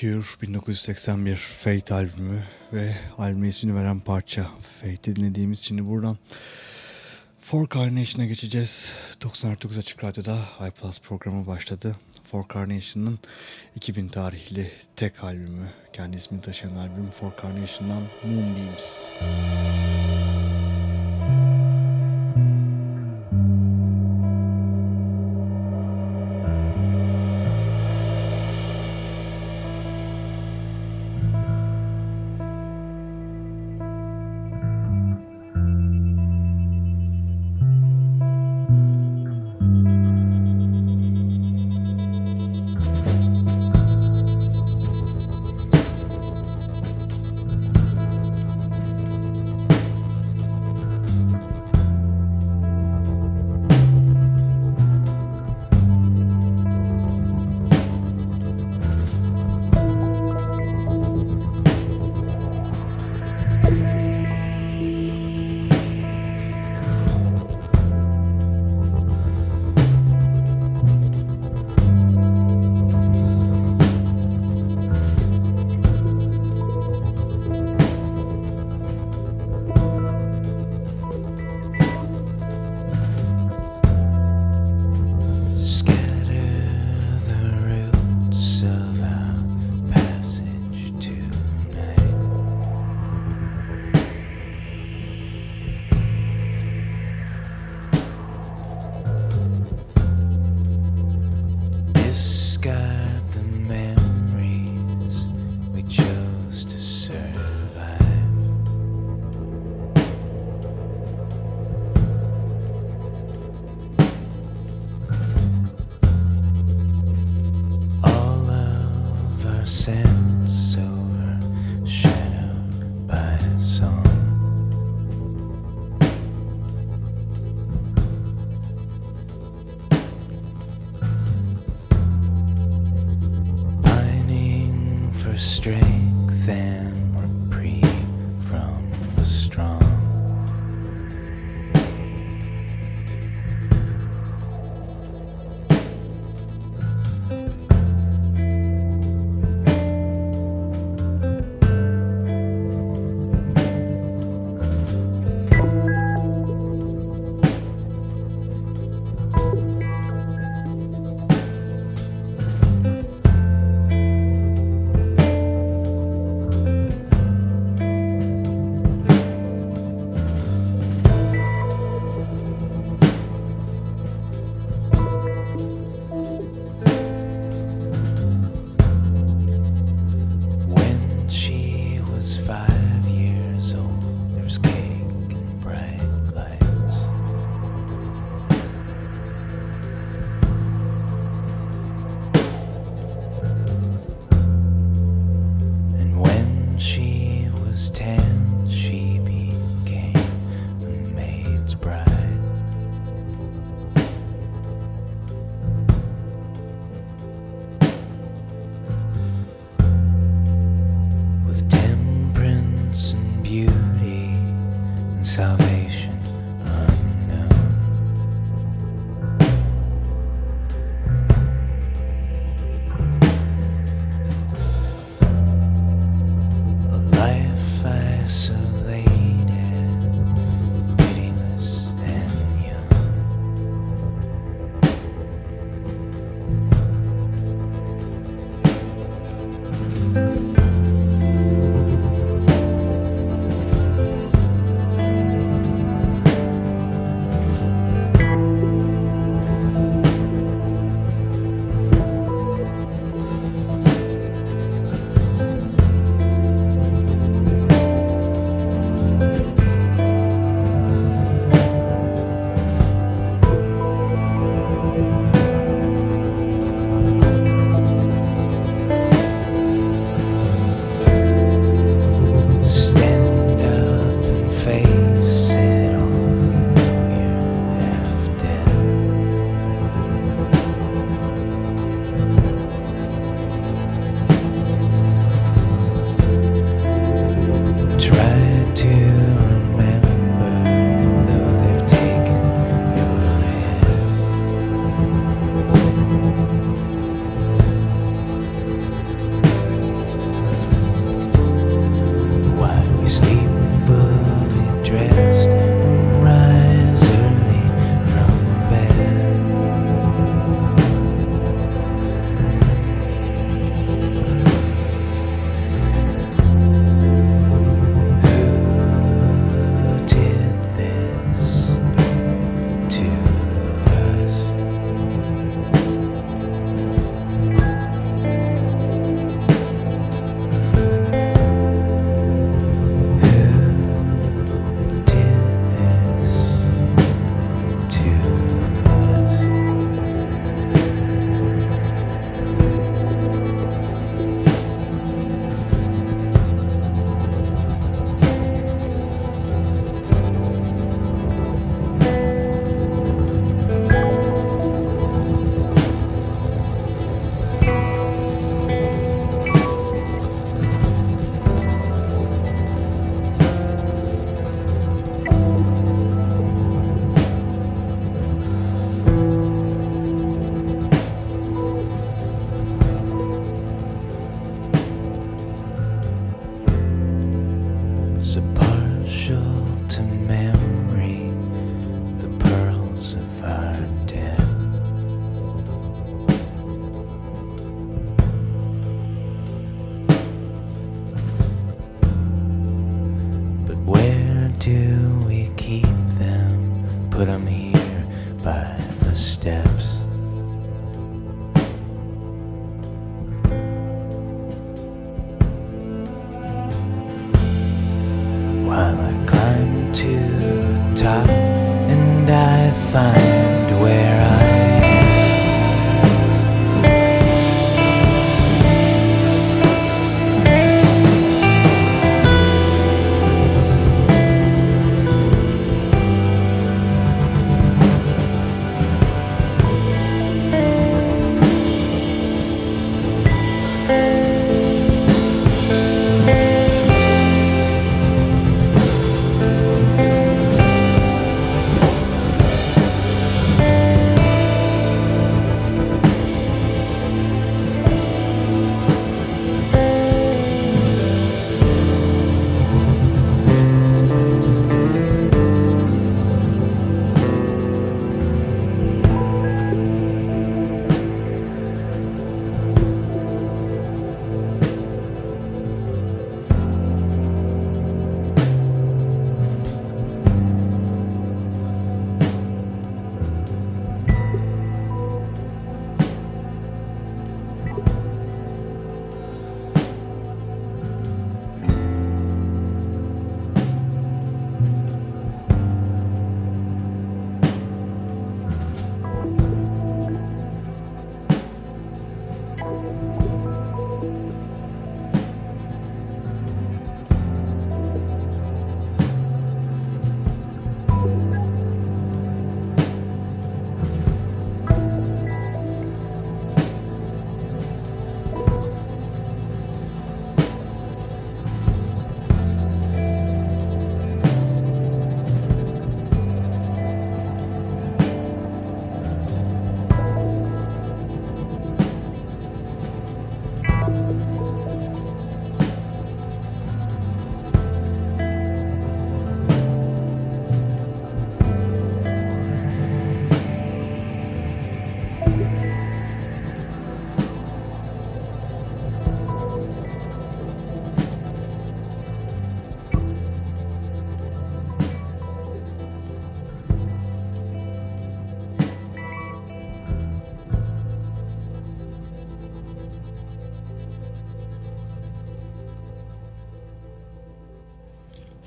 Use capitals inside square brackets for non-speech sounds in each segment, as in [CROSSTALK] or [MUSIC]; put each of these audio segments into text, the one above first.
Cure 1981 Fate albümü ve albüme ismini veren parça Fate'i dinlediğimiz için buradan For Carnation'a geçeceğiz. 99 Açık Radyo'da iPlus programı başladı. For Carnation'ın 2000 tarihli tek albümü, kendi ismini taşıyan albüm For Carnation'dan Moonbeams. Müzik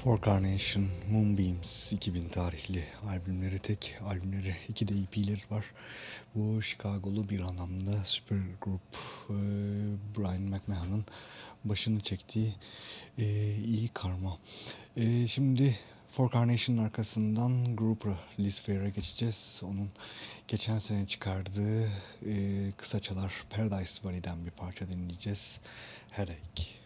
For Carnation, Moonbeams 2000 tarihli albümleri tek albümleri, iki de EP'leri var. Bu Chicago'lu bir anlamda süper grup Brian McMahon'ın başını çektiği e, iyi karma. E, şimdi For Carnation'ın arkasından Grouper Liz Fair'e geçeceğiz. Onun geçen sene çıkardığı e, kısa çalar Paradise Valley'den bir parça dinleyeceğiz. Headache.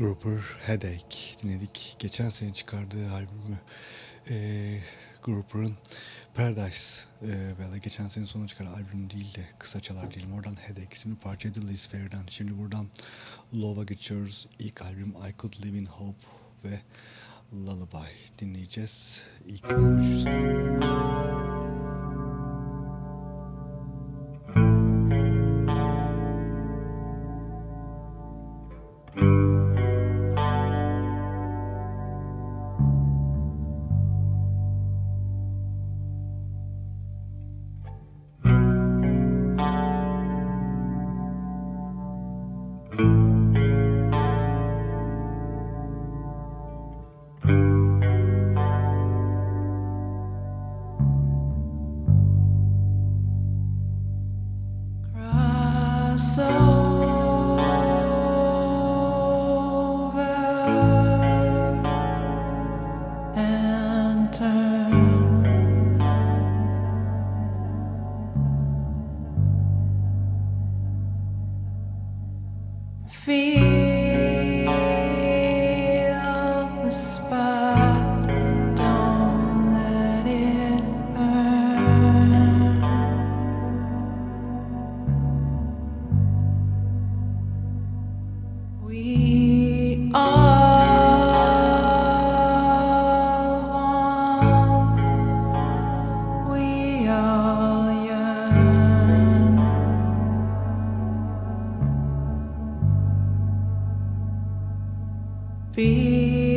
Grouper Headache dinledik. Geçen sene çıkardığı albümü e, Grouper'ın Paradise e, veya geçen sene sonu çıkan albüm değil de kısa çalar diyelim. Oradan Headache isimli parçaydı Liz Fair'den. Şimdi buradan Love'a geçiyoruz. İlk albüm I Could Live in Hope ve Lullaby dinleyeceğiz. İlk Love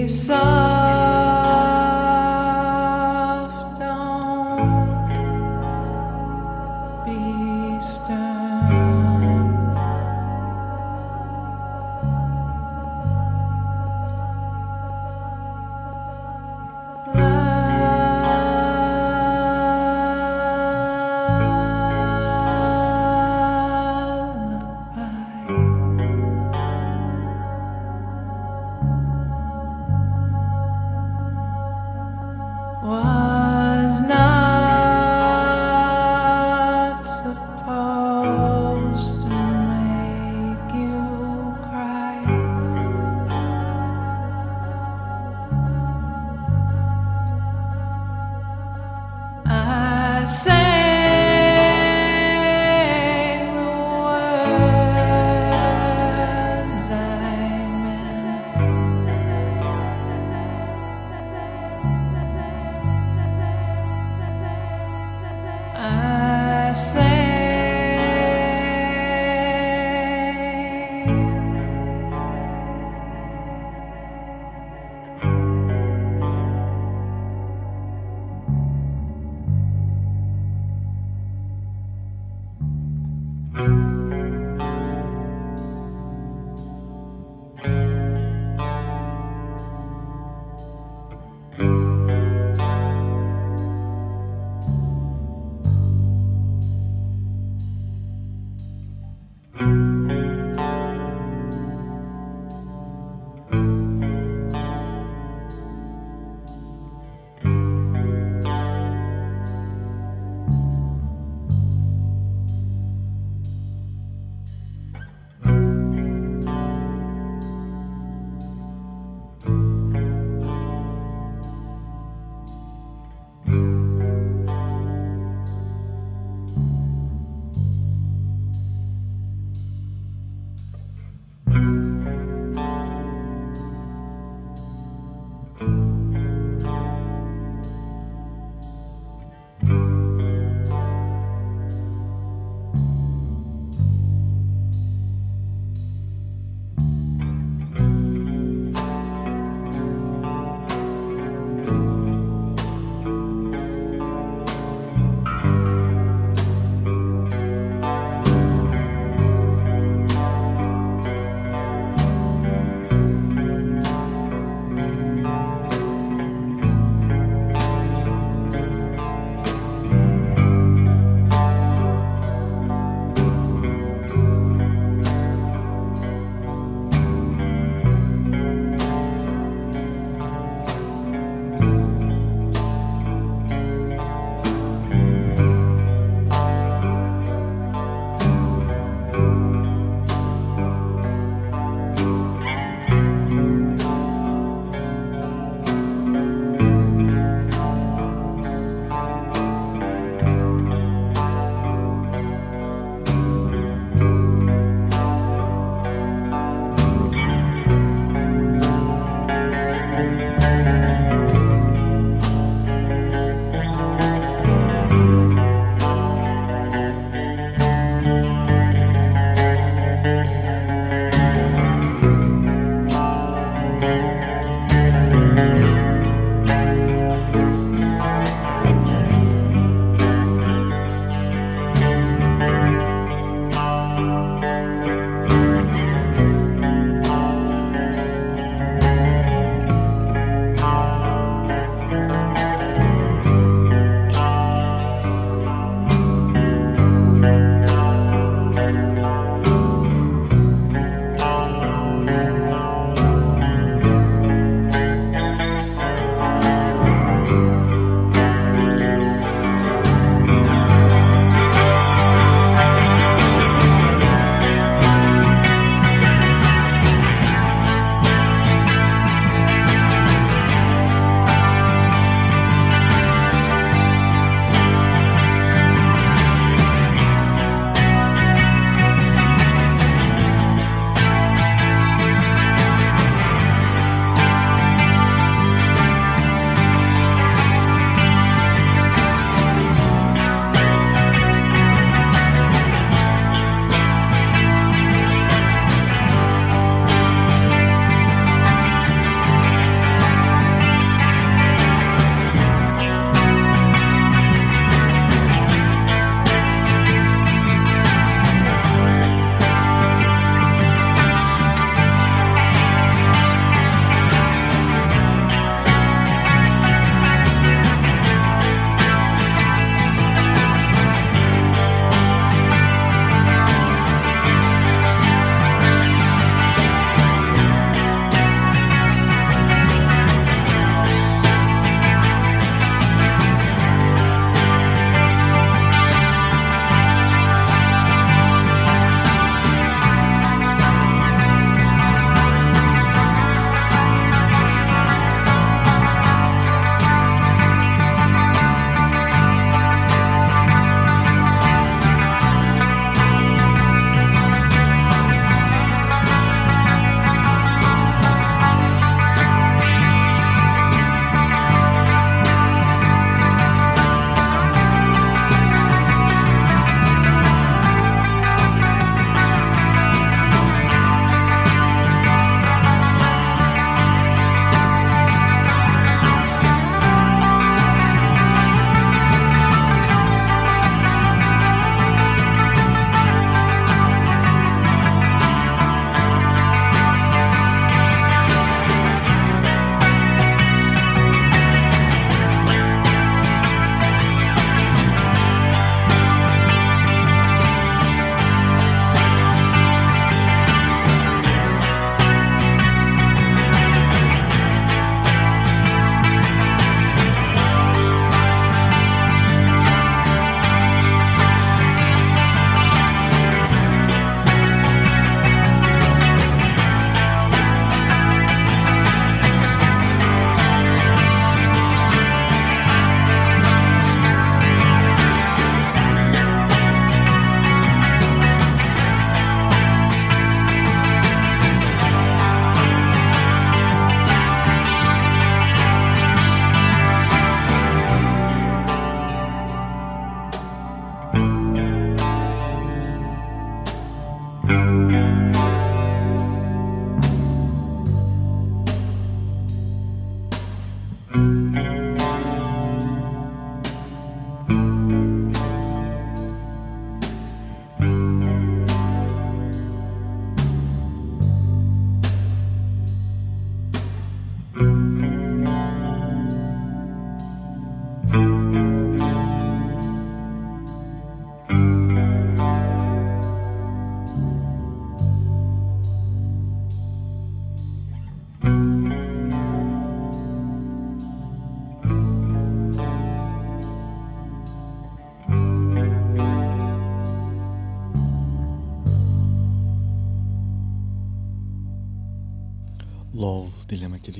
sun.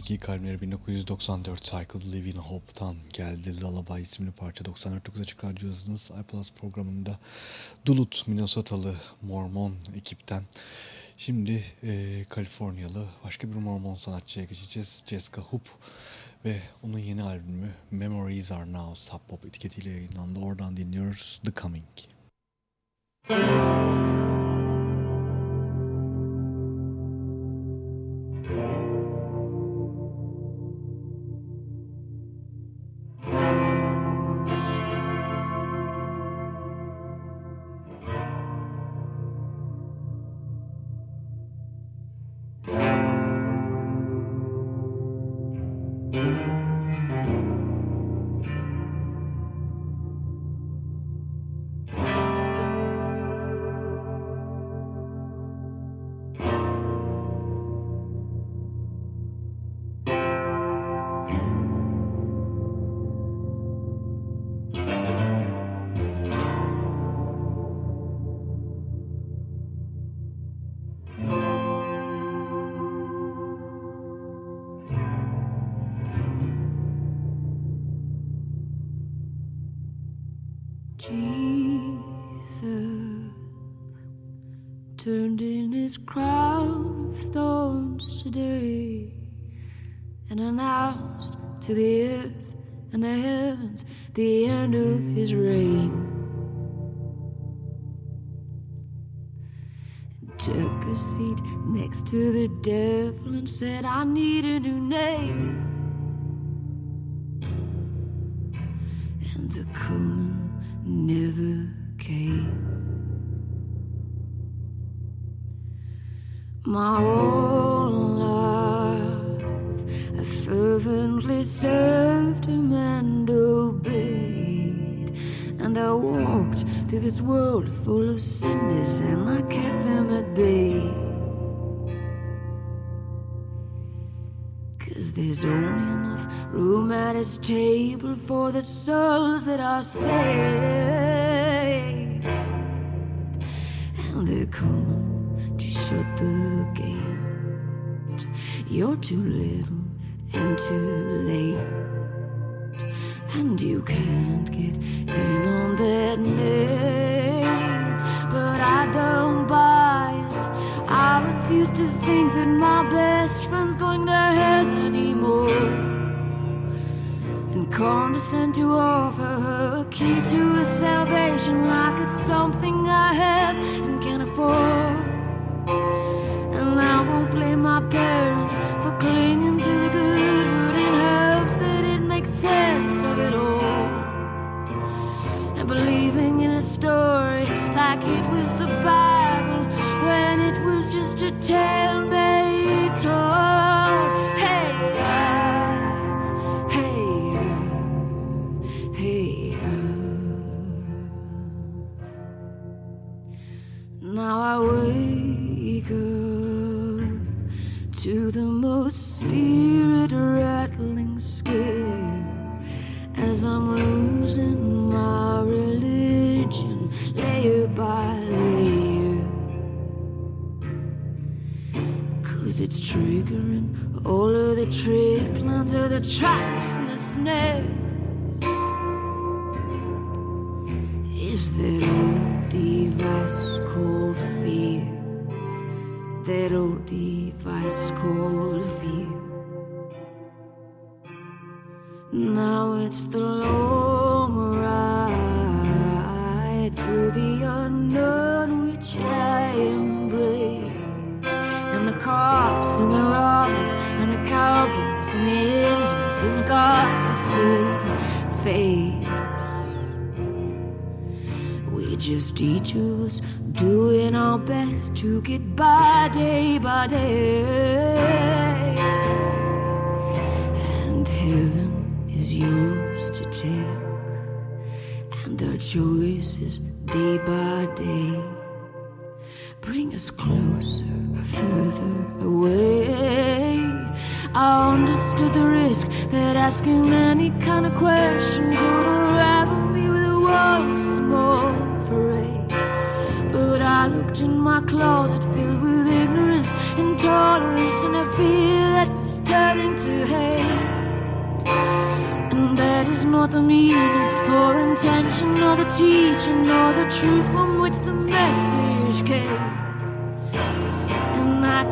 İlk albümleri 1994 Cycle Live in Hope'tan geldi. Lullaby isimli parça 94.9 Açık Radyo hızınız iPlus programında Duluth, Minnesotalı Mormon ekipten. Şimdi e, Kaliforniyalı başka bir Mormon sanatçıya geçeceğiz. Jessica Hoop ve onun yeni albümü Memories Are Now Sub Pop etiketiyle yayınlandı. Oradan dinliyoruz The Coming. Müzik to the earth and the heavens the end of his reign. And took a seat next to the devil and said, I need a new name. This world full of sinners and I kept them at bay. Cause there's only enough room at his table for the souls that are saved. And they're coming to shut the gate. You're too little and too late. And you can't get in on that name. Refuse to think that my best friend's going to hell anymore. And condescend to offer her a key to a salvation like it's something I have and can afford. And I won't blame my parents for clinging to the good root in hopes that it makes sense of it all. And believing in a story just me tall. Hey, uh, hey, uh, hey. Uh. Now I wake up to the most spirit triggering all of the triplets of the traps and the snares. Is that old device called fear? That old device called fear. Now it's the long ride through the unknown which I embrace. And the cops and the robbers and the cowboys and the Indians have got the same face. We just of us doing our best to get by day by day. And heaven is yours to take, and our choices day by day bring us closer further away. I understood the risk that asking any kind of question could unravel me with a one small phrase. But I looked in my closet filled with ignorance intolerance, and a fear that was turning to hate. And that is not the meaning or intention or the teaching or the truth from which the message came. And I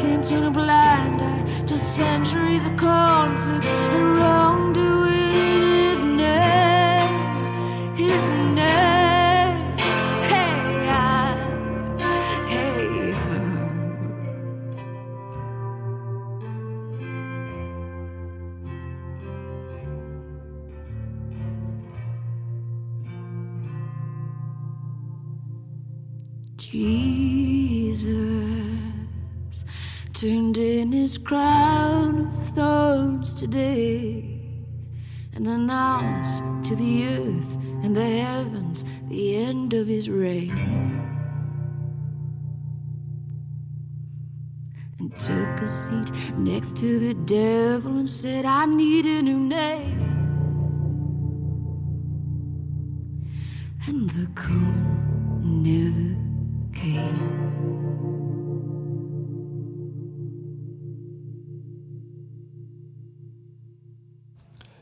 a blind eye to centuries of conflict and wrongdoing. It is name, his name. Hey, I, hey. Hmm. Jesus turned in his crown of thorns today and announced to the earth and the heavens the end of his reign. And took a seat next to the devil and said, I need a new name. And the coming never came.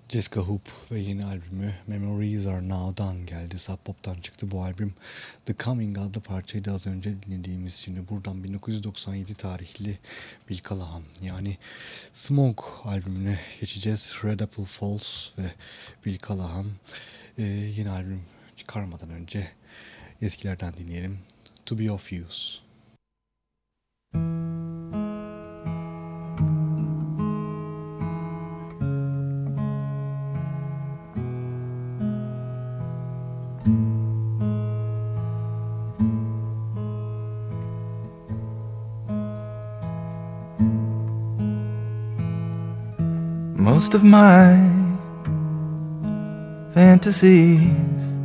Jessica Hoop ve yeni albümü Memories Are Now'dan geldi. Sub Pop'tan çıktı bu albüm. The Coming adlı parçaydı az önce dinlediğimiz. Şimdi buradan 1997 tarihli Bill Callahan yani Smoke albümüne geçeceğiz. Red Apple Falls ve Bill Callahan Ee, yeni albüm çıkarmadan önce eskilerden dinleyelim. To Be Of Use. Most of my fantasies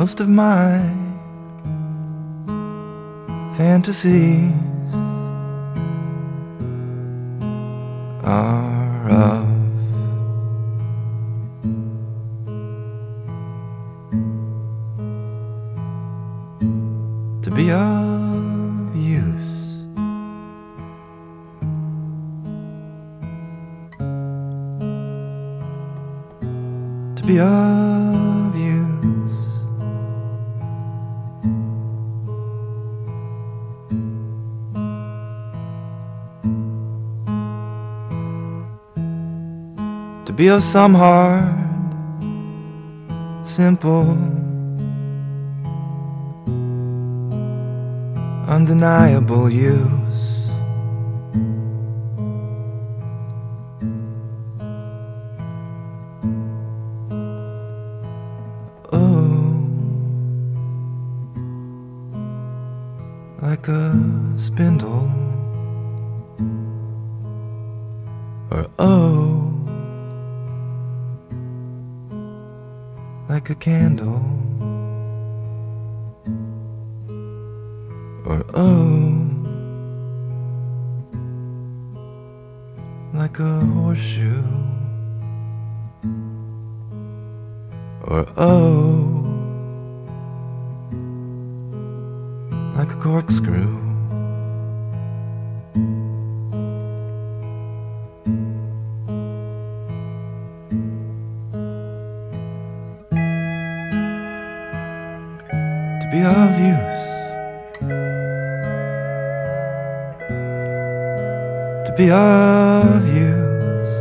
Most of my fantasies are of be of some hard, simple, undeniable use. Candle, Of use.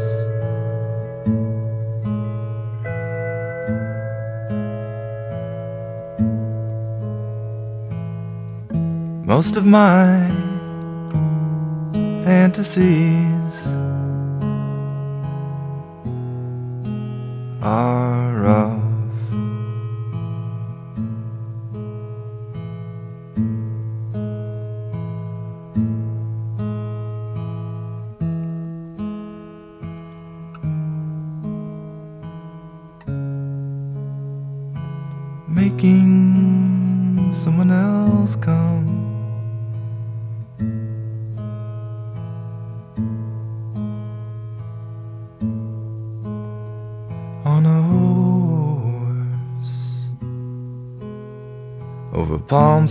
Most of my fantasies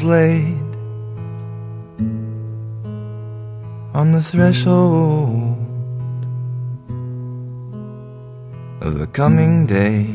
laid on the threshold of the coming day.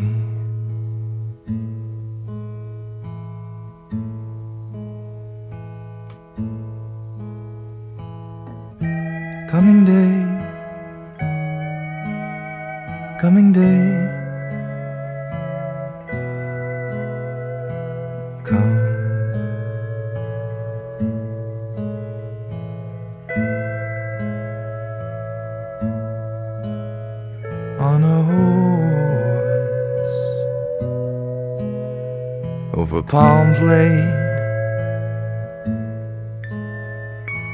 Palms laid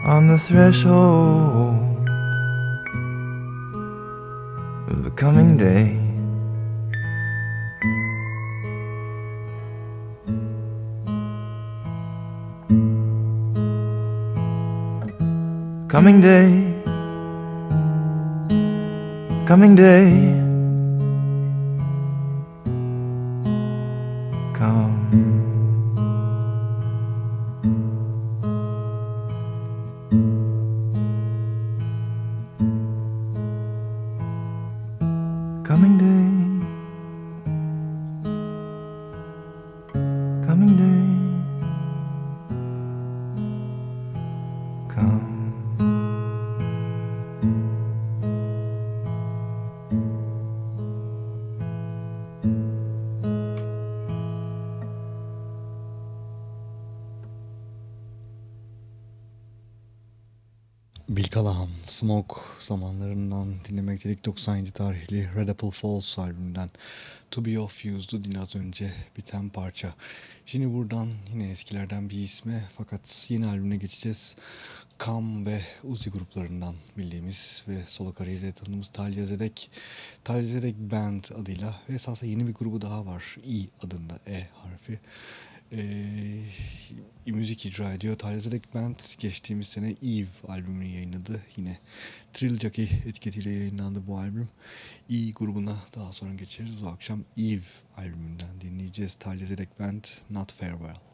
on the threshold of the coming day. Coming day, coming day, zamanlarından dinlemekteydik 97 tarihli Red Apple Falls albümünden To Be Of Use'du din az önce biten parça. Şimdi buradan yine eskilerden bir isme fakat yeni albümüne geçeceğiz. Kam ve Uzi gruplarından bildiğimiz ve solo kariyeriyle tanıdığımız Talya Zedek, Talya Zedek Band adıyla ve esasında yeni bir grubu daha var. E adında E harfi. Ee, müzik icra ediyor. Talya Zedek Band geçtiğimiz sene Eve albümünü yayınladı. Yine Trill Jockey etiketiyle yayınlandı bu albüm. E grubuna daha sonra geçeriz. Bu akşam Eve albümünden dinleyeceğiz. Talya Zedek Band Not Farewell.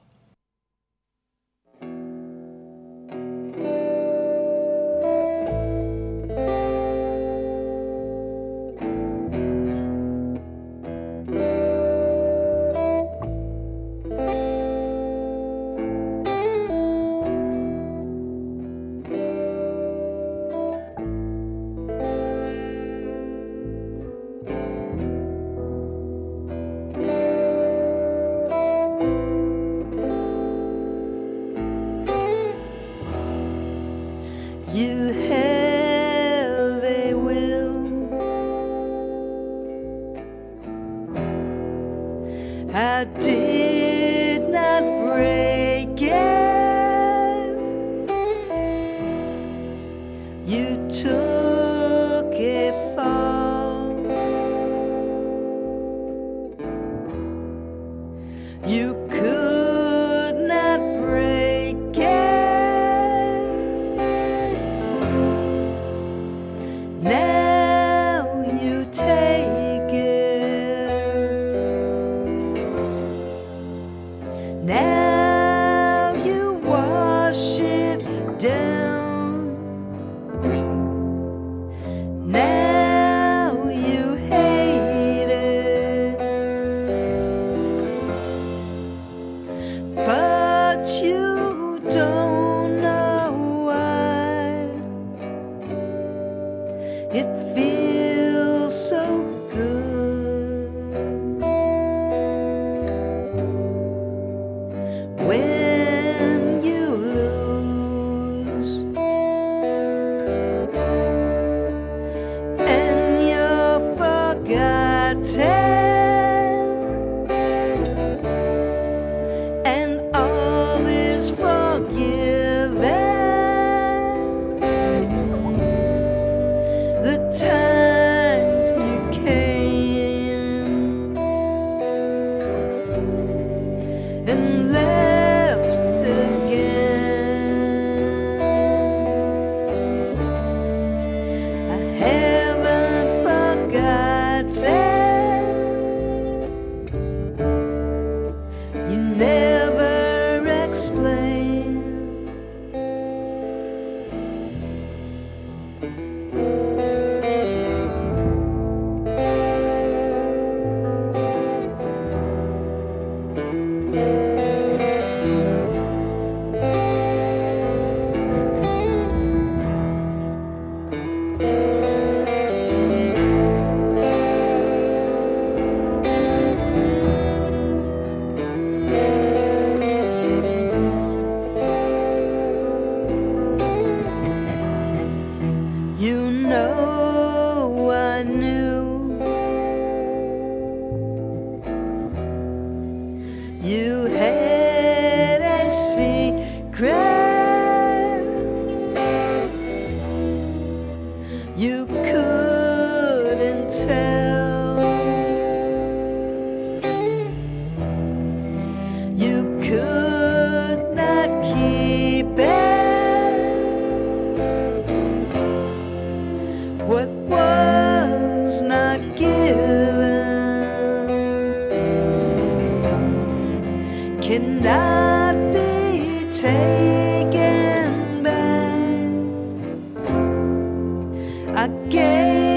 Gave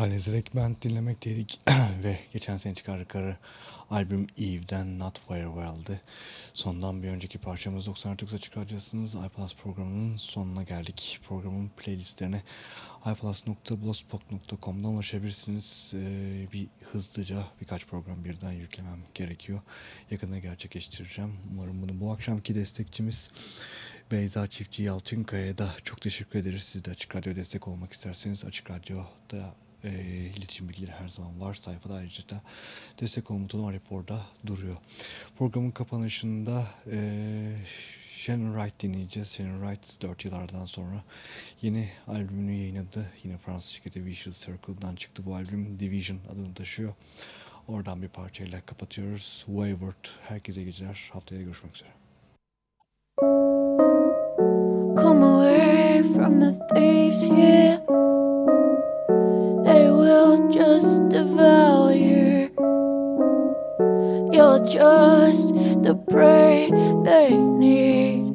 Tales Band dinlemekteydik [CLEARS THROAT] ve geçen sene çıkardıkları albüm Eve'den Not Very Well'di. Sondan bir önceki parçamız 99'a çıkaracaksınız. iPlus programının sonuna geldik. Programın playlistlerine iPlus.blogspot.com'dan ulaşabilirsiniz. Ee, bir hızlıca birkaç program birden yüklemem gerekiyor. Yakında gerçekleştireceğim. Umarım bunu bu akşamki destekçimiz Beyza Çiftçi Yalçınkaya'ya da çok teşekkür ederiz. Siz de Açık Radyo destek olmak isterseniz Açık Radyo'da e, iletişim bilgileri her zaman var. Sayfada ayrıca da destek olma butonu raporda duruyor. Programın kapanışında e, Shannon Wright dinleyeceğiz. Shannon Wright 4 yıllardan sonra yeni albümünü yayınladı. Yine Fransız şirketi Vicious Circle'dan çıktı bu albüm. Division adını taşıyor. Oradan bir parçayla kapatıyoruz. Wayward. Herkese geceler. Haftaya görüşmek üzere. Come away from the thieves here. Will just devour you. You're just the prey they need.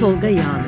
Tolga Yağlı